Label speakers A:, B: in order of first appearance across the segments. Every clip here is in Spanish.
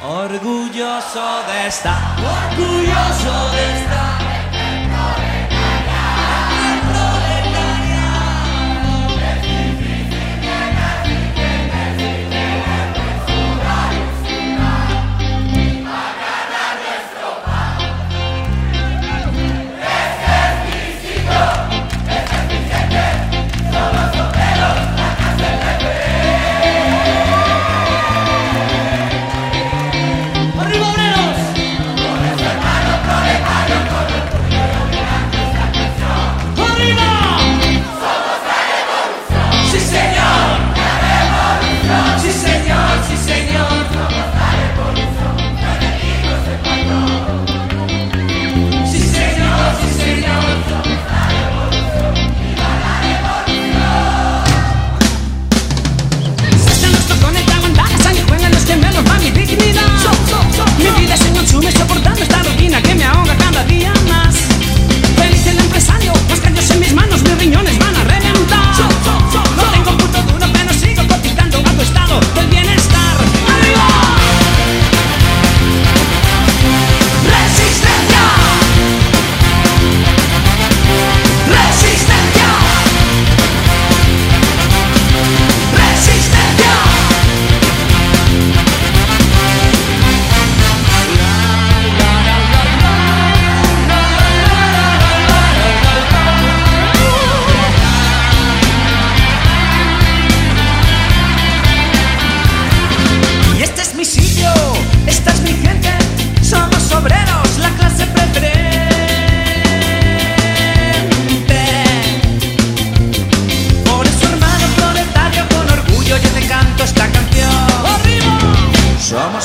A: Orgulloso de estar, orgulloso de estar.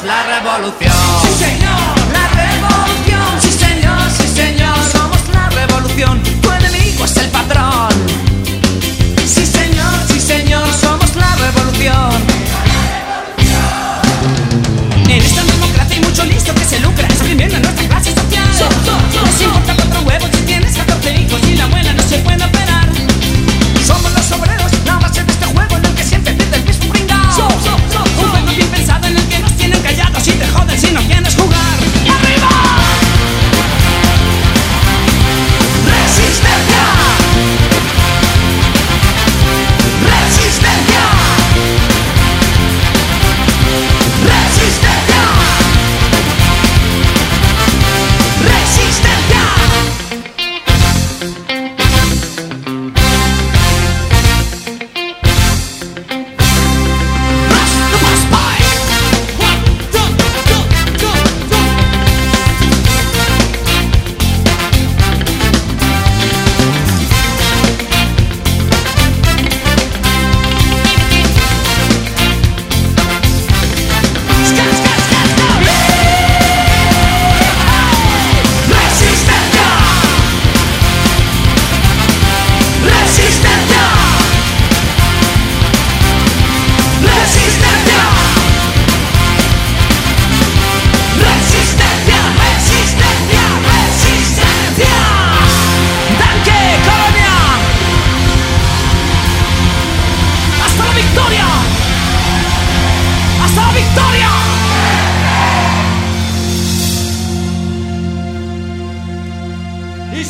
B: la revolución.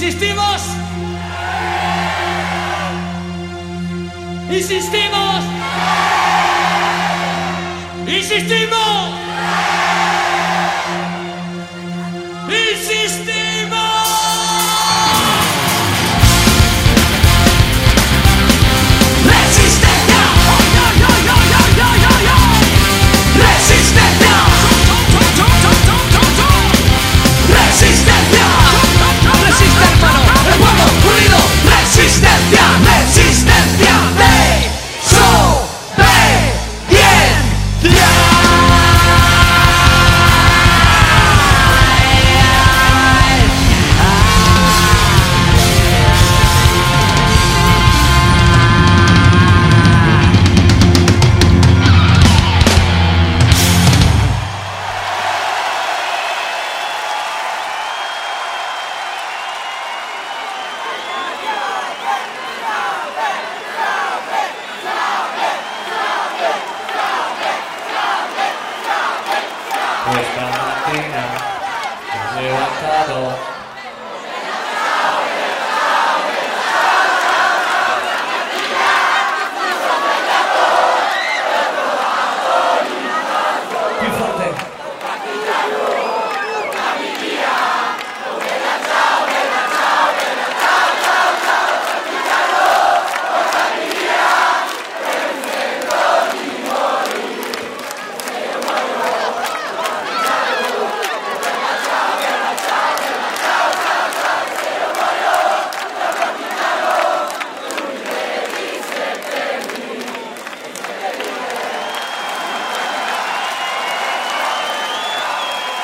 A: ¿Insistimos? ¿Insistimos? ¿Insistimos?
C: cuatro